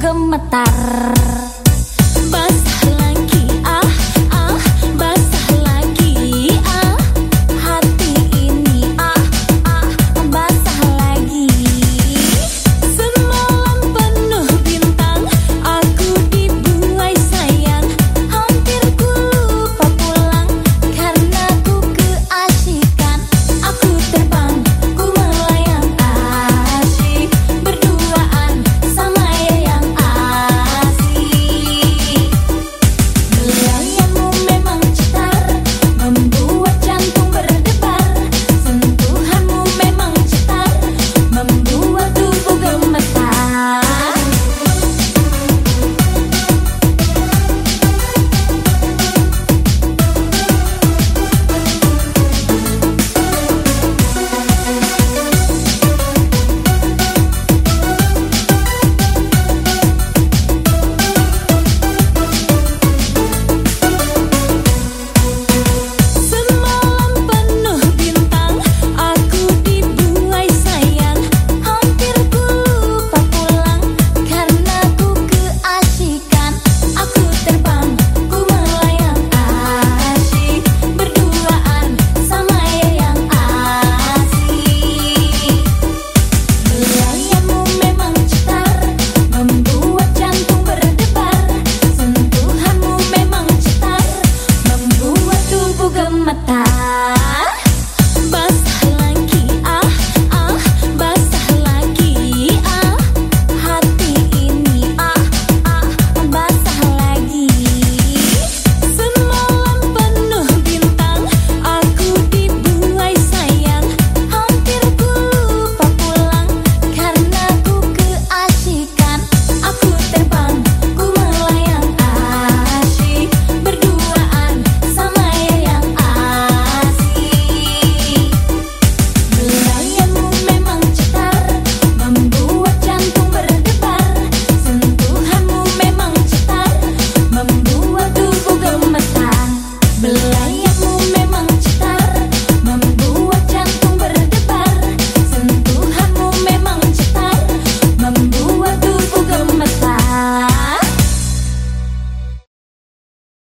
gemetar